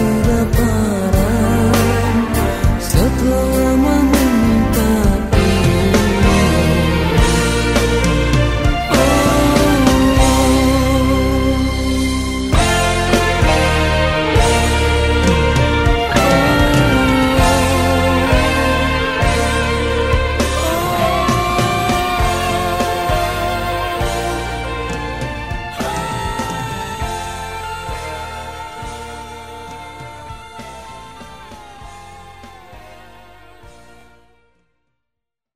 to the